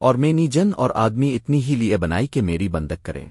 اور میں نی جن اور آدمی اتنی ہی لیے بنائی کہ میری بندک کریں۔